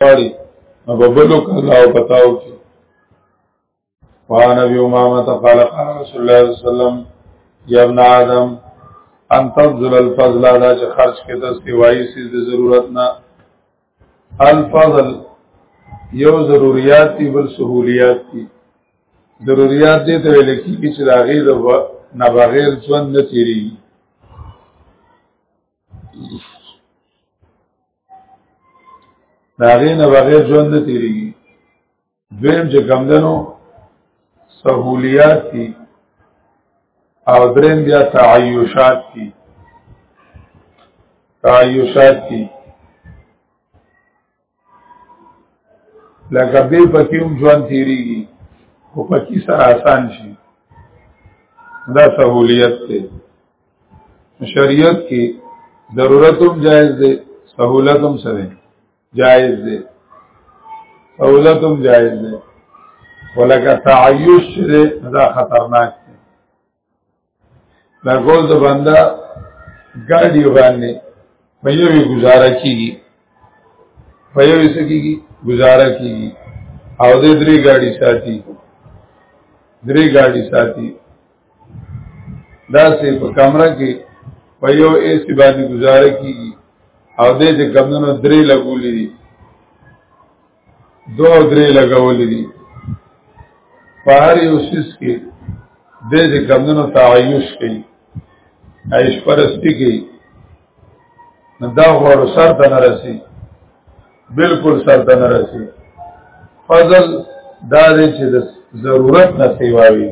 پاری نو ببلو کلا او پتاو کی وان ابي امامه قال قال رسول الله صلى الله عليه وسلم يا ابن ادم ان تبذل الفضل دا چې خرج کې د سیوای سیز د ضرورت نه الفضل یو ضرورت دی بل سہولیات دی ضرورت دې ته ویل کیږي چې دا غي د نه بغیر ژوند نه تیریږي داغې نه بغیر ژوند نه تیریږي دویم چې کمدنو سهولیات دي او درین بیا تعیشات دي تعیشات دي لکه به پکې هم ژوند تیریږي او پکې سره آسان شي دا سهولیت دی شریعت کې ضرورت هم جایز دی سہولت هم سره جایز دی سہولت هم جایز دی ولکه تعیش دی دا خطرناک دی دا ګول د بنده ګاډي باندې په یوې گزاره کیږي په یوې سکیږي گزاره کیږي او دې درې ګاډي ساتي درې ګاډي ساتي دا سه په کمره کې په یو ایسی باندې گزاره کیږي او دې چې کمونو درې لګولې دي دو درې لګولې دي په هر یو سیس کې دې چې کمونو تعیش کوي عیش پرستی کوي دا غوړ سر ته نرسي بالکل سر ته نرسي فضل دا دی چې د ضرورت نه سیواوي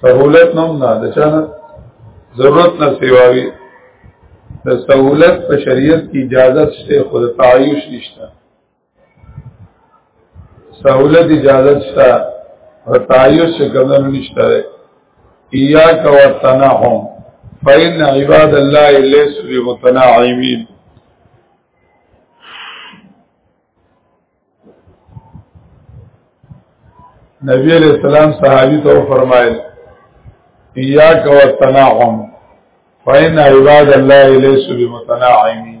سہولت نوم نه د چانه ضرورت نه سیواوي د سہولت په شریعت کې اجازه شته خود تعیش نشته سہولت اجازه شته او تعیش څنګه نشته ایاک و تناهم فإن عباد الله ليس بمتناعمين نبی علیہ السلام صحابی تو فرمائل ایاک و تناعم فإن عباد الله ليس بمتناعمين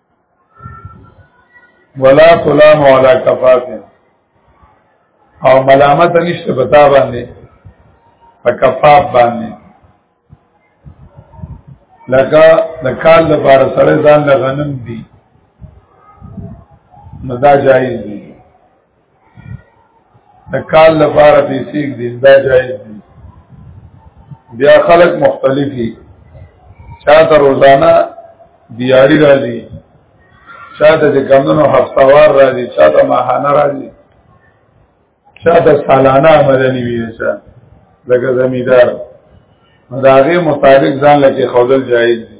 ولا کلام ولا کفاف او ملامت نشته بتا باندې په کفاف باندې لکه د کال لپاره سره ځان لغنم دي نو دا جایز دي د کال لپاره پیسې دي دا جایز دي بیا خلک مختلفي چا ته روزانه دیاری راځي چا ته د کمونو هفتوار راځي چا ته ماهانه راځي چا ته سالانه مدني وي چا لکه زمیدار دا غي مطابق ځان لکه خودل جایز دي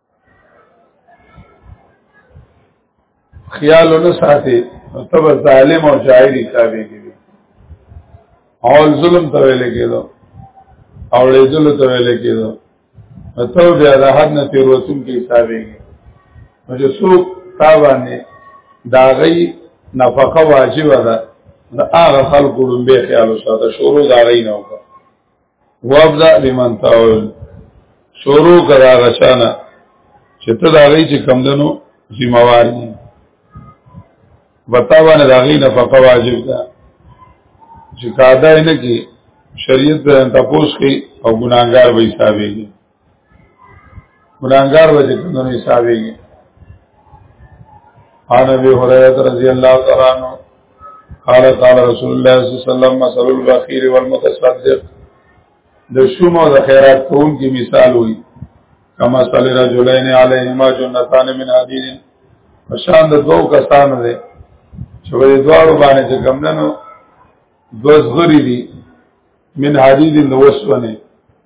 خیال نه ساتي تب ظالم او جاهل حساب کیږي اول ظلم ته ویل کېدو او له ظلم ته ویل کېدو ته بیا د حد نه تیروتون کې حساب کیږي نو چې څوک تا باندې دا غي نفقه واجب ده دا هغه خلکو لومبه خیال وساته شروع دا غي نه وکړه وابدا بمن تاول شروع کرا غچانا چې ته دا غي چې کم دنو ذمہوار دي وتا باندې دا غي نفقه واجب ده چې قاعده نه کې شریعت تاسو کې او ګناګار وې حسابېږي ګناګار به جنو حسابيږي عن ابي هريره رضي الله تعالى عنه قال قال رسول الله صلى الله عليه وسلم مثل البخير والمتصدق د شوم او د خیرات کون کی مثال وي کما صلی رجلین علیهما جنتان من حدید فشان د دوو کسانو دی چې په دواړو باندې چې کمندنو دوز غری دي من حدید د وسونه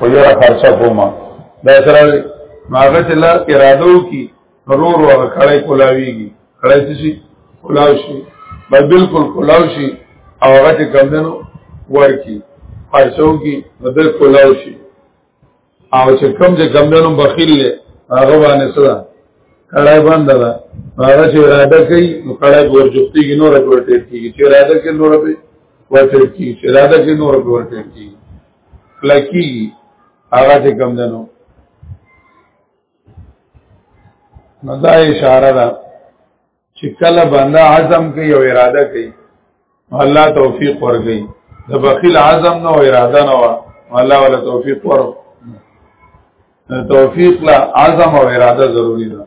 په یو خرچه کوما دا سره ماغه چې لا اراده وکي ضرور او کړه کولاویږي کړه شي کولاو شي بل بالکل کولاو شي او هغه چې کم دنو ورکی خرچو کی بدل کولاو شي او چې کم چې کم دنو بخیل له هغه باندې سره کړه باندې دا هغه چې اراده کوي نو کړه ورجوتي کې نور ورته کیږي چې اراده کوي نور به ورته کیږي چې اراده کوي نور به ورته کیږي کلکی هغه چې کم دنو نو دا اشاره ده چې کله بنده عزم کوي او اراده کوي الله توفیق ورکړي د بخیل عزم نه او اراده نه وا الله ولا توفیق ور توفیق لا عزم او اراده ضروری ده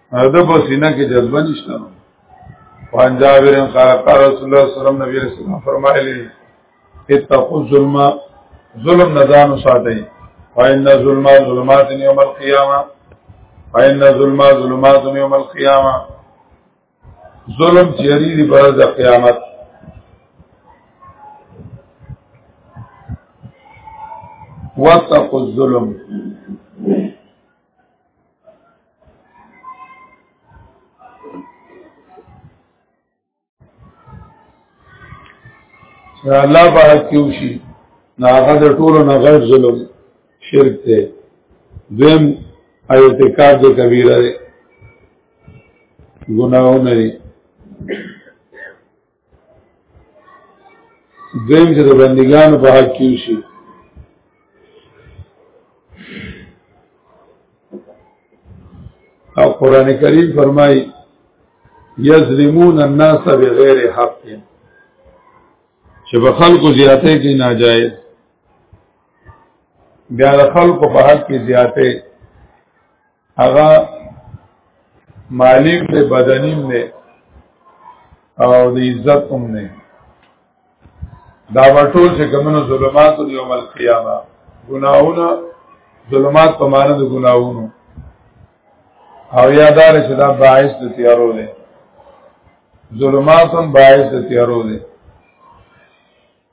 د په سینه کې جذبه نشته نو وان جابر قال قال رسول الله صلی الله علیه وسلم نبی رسول الله فرمایلی اتقوا الظلم ظلم نزان ساتي فإن الظلم ظلمات يوم القيامه فإن الظلم ظلمات يوم القيامه ظلم چیرې دی پر د قیامت واتقوا الظلم الله پاک کیو شي ناغه د ټولو نه غیر ظلم شرک دی دویم ایتکاب د کبیره دی ګناهونه دی دویم چې د بندګانو په حق کې شي او قران کریم فرمایي یظلمون الناس بغیر حق چې په خلکو زیاتې کې ناجایز بیا د خلکو په حق کې زیاتې هغه مالیم دی بدنیم دی او د عزت هم دی دا ټول چې کومو ظلمات دی یوم القیامه ګناهونه ظلمات په معنی د ګناهونو او یادار چې دا باعث د تیارو دی ظلمات هم باعث د تیارو دی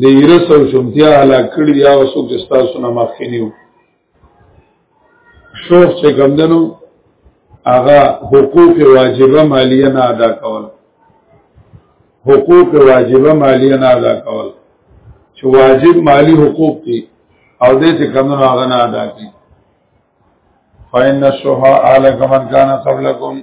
د ایرس او شمتیا هلاک کړي یا وسو چې تاسو نه مخکینیو شوخ چې کمدنو هغه حقوق واجبه مالیه نه ادا کول حقوق واجبه مالیه نه ادا کول چې واجب مالی حقوق دي او دې چې کمدنو هغه نه ادا کړي فإن الشهاء لكم من كان قبلكم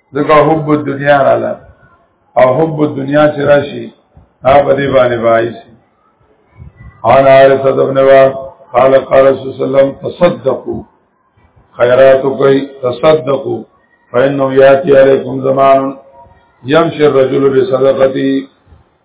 دغه حب دنیا رااله او حب دنیا چې راشي هغه په دې باندې وایي عن عارف ابن واق قال قال رسول الله صلی الله علیه وسلم تصدقوا خیرات کوي تصدقوا فإنه يأتي عليكم زمان يمشي الرجل بصدقته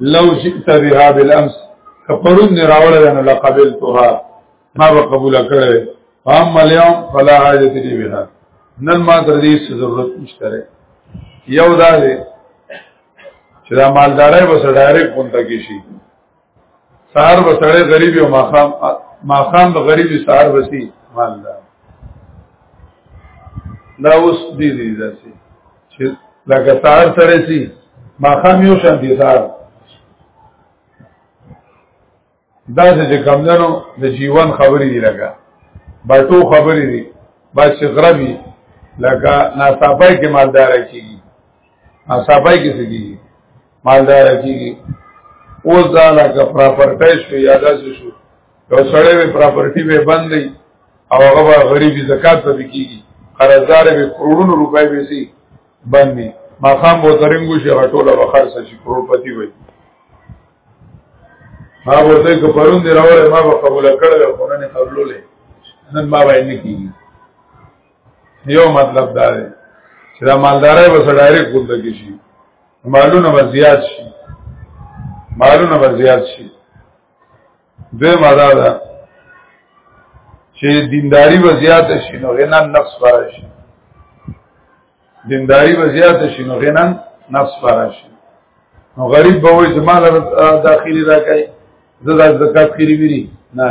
لو جئت بها بالامس کپرون راوړل نو لقبلتها ما به قبول کړې فام اليوم فلا حاجت لي بها نن ما تر دې ضرورت نشته یو دا دی چې دا مالداري به سره ډایرکټ پونته کې شي سهار به سړی غریب او ماخام ماخام به غریب سهار وسی مالدار دا اوس دې دې داسې چې لکه سار سره سي ما خام یو شان دي سار دا چې کمندنو د جیوان خبرې دي لګا باټو خبرې دي با چې غربي لکه ناصابای کې مالدار کیږي ناصابای کې سګي مالدار کیږي اوس دا لکه پراپرټای شو یادا شو یو سړی به پراپرټي به بندي او هغه به غریبي زکات ته کیږي قرضدار به کروڑونو روپۍ به سي بندي ماقام به ترنګو شي غټوله به خرڅ شي کروڑپتی وي ما ورته کو پرون دی راوړې ما به قبول کړل خو نه قبولولې نن ما باندې نه کیږي یو مطلب دا دی چې دا مالداري به سره ډایرک ګوند کې شي مالونه به زیات شي مالونه به زیات شي دوی ماده ده چې دینداری وضعیت شي نو غنا نفس فرش دینداری وضعیت شي نو غنا نفس فرش نو غریب به وي چې مال داخلي راکړي زړه زکات کړی ویری نه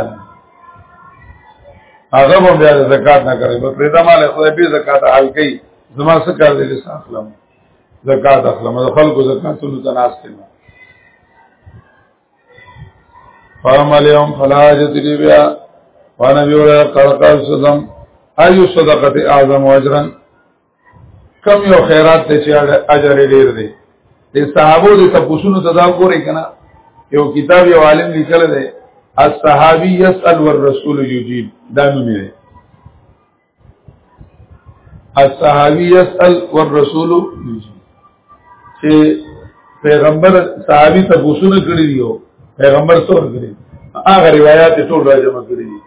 هغه به بیا زکات نه کوي په پرېدا مال خدای به زکات حل کوي زما څه کار دی چې اخلم زکات اخلم د خلکو زکاتونو تناسب فاما اليوم فلا حاجت لي بها وانا بيولا قال قال صدم اي صدقه اعظم اجرا کم یو خیرات ته چې اجر ډیر دی د صحابو د تپوسونو تدا کوری کنه یو کتاب یو عالم لیکل دی الصحابي يسأل والرسول يجيب دا نوم دی الصحابي يسأل والرسول چې پیغمبر صحابي ته بوسونه کړی دی پیغمبر څور کړی هغه روایت ټول راځم کړی دي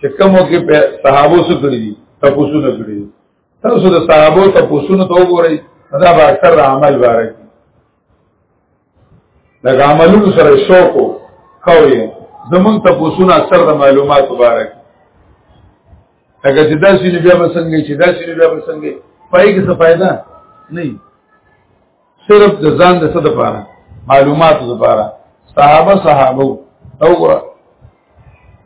چې کومو کې صحابو څور کړی دي تاسو نه کړی تاسو د صحابو ته بوسونه ته وګورئ دا به اکثر عمل بارک لکه عملونو سره شوق کوي زمون ته پوسونه اکثر د معلومات مبارک اگر چې دا سینې بیا بسنګي چې دا سینې بیا بسنګي پای کې څه फायदा نه صرف د ځان د څه لپاره معلومات لپاره صحابه صحابه او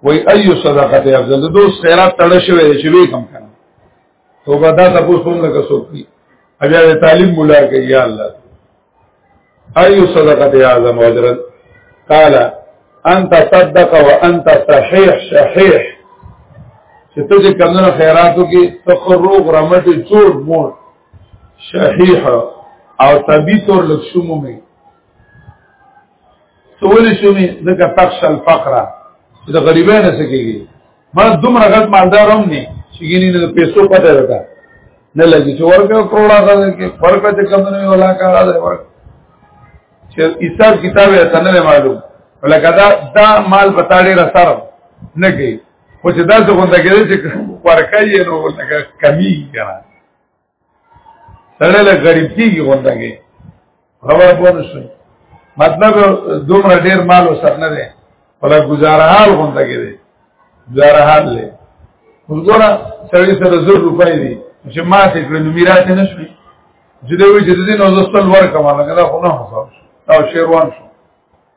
وای ایو صدقه افضل دوست خیرات تړ شوی چې وی کم کنه او دا تاسو هم لکه سوکري بیا د طالب مولا کوي یا الله ايو صدقه اعظم اجرا قال انت صدق وانت صحيح صحيح چې ته چې کمنو خیراتو کې تخروغ رمټ جوړ مور صحيح او طبي تور لښومو می سوال شومي ځکه تخش الفقره د غریبانو سره کېږي ما دومره غټ مالدار هم نه چې ګینې د پیسو پته راته نه لګي چې ورکه کروڑا ده کې ورکه چې کم نه ولا کا ده ورکه چې حساب کتاب یې څنګه معلوم ولکه دا دا مال بتاړي را سره نه کوي خو چې دا څه غونډه کوي چې ورکه یې نو ولکه کمی کنه سره له غریب کیږي غوندګي خبر پوه شئ مطلب دومره ډیر مال وسر نه دی ولا گزاره حال غوندګي دی گزاره حال له وګوره سړی سره زر روپۍ دي چې ما ته کړې نو میراث نه شوي چې دوی چې دین او زستل ورکمه لګا خو نه حساب شو او شیروان شو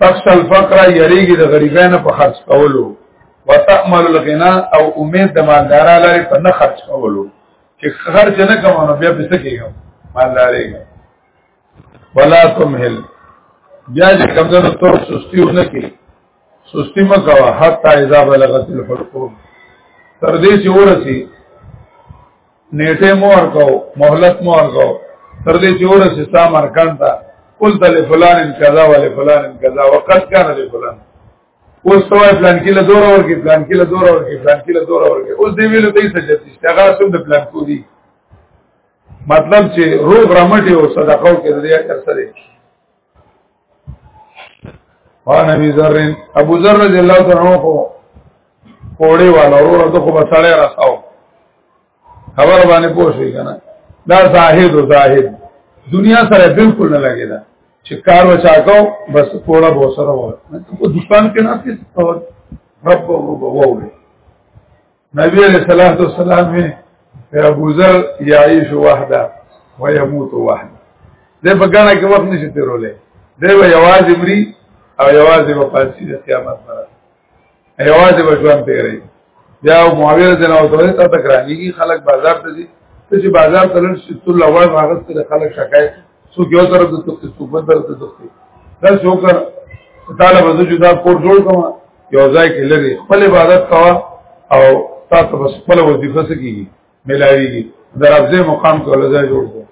تخشى الفقر یریږي د غریبانو په خرج کولو وتعمل الغنا او امید د مالدار لري په نه خرج کولو چې خرج نه کوم نو بیا پیسې کیږم مالداري ولا تمهل بیا چې کمزنه تور سستی نه کی سستی مکوا حتا اذا بلغت الحلقوم تر دې چې ورسی نیټه مو ورکو مهلت مو ورکو تر دې چې ورسې تا مرکان ته قلت لفلان كذا ولفلان كذا وقد كان لفلان اوس ته وای پلان کې له دور اور کې پلان کې له دور اور کې پلان کې له دور اور کې اوس دې ویلو ته څه جاتې هغه سم د پلان کو دي مطلب چې روغ رمټي او صدقو کې دې اثر سره وان ابي ذر ابو ذر رضی الله تعالی عنہ کو کوړی والا ورو ته خو بسړې راځاو خبر باندې پوښی کنه دا زاهد او زاهد دنیا سره بالکل نه لګی دا چې کار وچا کو بس کوړه بو سره و په دکان کې نه څه رب وو وو نبی علیہ الصلوۃ والسلام میں ابو ذر یعیش وحده و یموت وحده دې په ګڼه کې وخت نشي تیرولې دې و یواز امری او یواز په پاتې د قیامت پر یواز به ژوند تیرې بیا معاویه جنا او ته ته تکرانیږي خلک بازار ته دي ته چې بازار ته لن شي تل اول هغه سره خلک شکایت سو یو طرف د تختی سو بل طرف د تختی دا څوک تعالی وځو جدا کور جوړ کوم یو ځای کې لري خپل عبادت کوا او تاسو بس خپل وظیفه سکیږي ملاویږي درځه مقام ته لږه جوړ کړو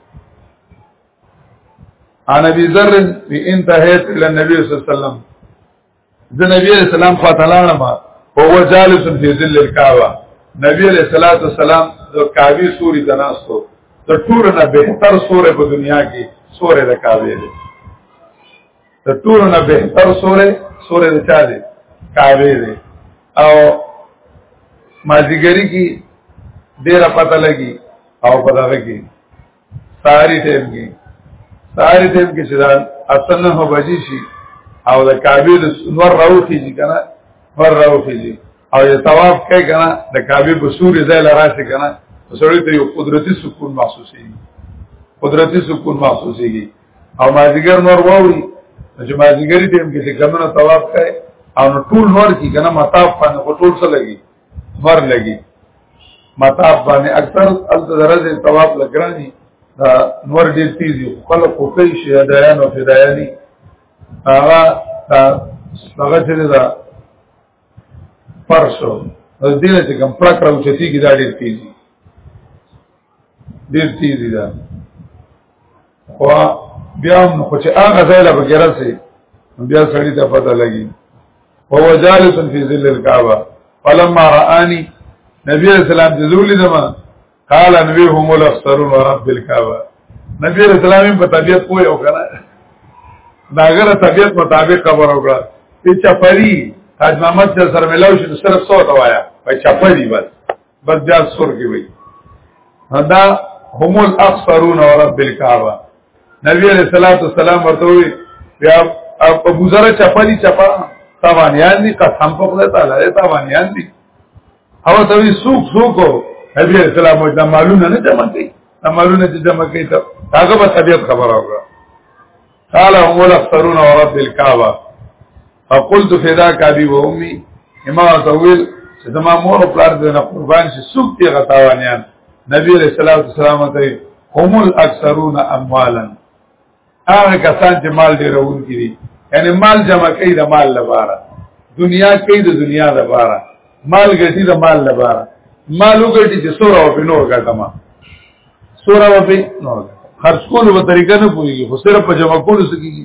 ان ابي ذر في انتهيت الى النبي صلى الله عليه وسلم د نبی عليه السلام فاتلانه ما هو جالس في ظل الكعبه نبی عليه الصلاه والسلام د کعبه سوري تناستو د ټول نه بهتر سورې په دنیا کې سورې د کعبه دی د ټول نه بهتر سورې سورې د چا دی کعبه دی او مازیګری کی ډیر پته لګي او په دغه کې ساری ټیم کې ساری ټیم کې چې دا اصل نه هو بجی شي او د کعبه د نور راوخی چې کنه ور راوخی چې او یې طواف کوي کنه د کعبه په سورې ځای لراسي کنه سړی ته یو قدرتي سکون محسوسېږي قدرتي سکون محسوسېږي او مازیګر نور ووري چې مازیګری ټیم کې څنګه نه ثواب کوي او ټول نور کې کنه مطاف باندې ټول څه لګي مر لګي مطاف باندې اکثر الزرز ثواب لګراني دا نور دې تیزي خلق خو کوي شي دایان او فدایاني هغه هغه چې دا پرسو د دې چې کوم پرکړه او چې تیږي دا ډېر تیزي ډیر تیزی ده خو بیا هم خو چې هغه ځای له بغیر سي بیا سړی ته پته لګي هو جالس فی ظل الکعبه فلما رآنی نبی علیہ السلام چې زولی دما قال نبی هم الاخسرون رب الکعبه نبی علیہ السلام په طبیعت پوه یو کنه داګه طبیعت مطابق خبر وکړه چې چپری حاج محمد سره ملاوي چې سره څو توایا په چپری بس بس بیا سور کې وي دا هم الاخسرون ورب الكعبه نبی علیہ الصلوۃ والسلام ورته وی بیا ابو ذر چپلی چپا تاوانیان دي قسم په خدای تعالی تاوانیان دي او ته وی سوق سوق نبی علیہ السلام دا معلومه نه جمع کړي دا معلومه چې جمع کړي ته هغه په طبيعت خبره وکړه قال هم الاخسرون ورب الكعبه فقلت فداك ابي وامي اما تقول چې زما مور او پلار دې نه قربان شي څوک دې غتاوانيان نبی عليه الصلاه والسلام ته هم الاکثرون اموالا هغه کسان چې مال ډېر وون کړي یعنی مال جمع کوي د مال لپاره دنیا کوي د دنیا لپاره مال ګټي د مال لپاره مال وګټي چې سوره او په نور ګټما سوره او په نور خرج کولو په طریقه نه پويږي خو صرف په جمع کولو سکیږي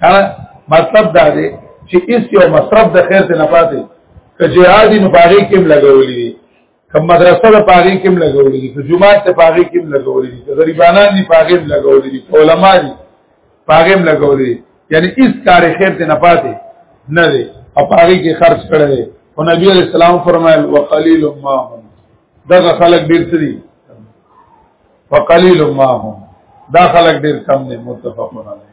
کنه مطلب دا دی چې اس یو مصرف د خیر ته نه پاتې که جهاد نه پاره کې لګولې دي که مدرسه د پاره کې لګولې دي که جمعه ته پاره کې لګولې دي که غریبانان دي پاره کې لګولې دي علما دي پاره کې لګولې دي یعنی اس کار خیر ته نه پاتې نه دی او پاره کې خرج کړي او نبی علیہ السلام فرمایل وقلیل ما هم دغه خلک ډیر سری فقلیل ما هم دا خلک ډیر کم دي متفقون علیه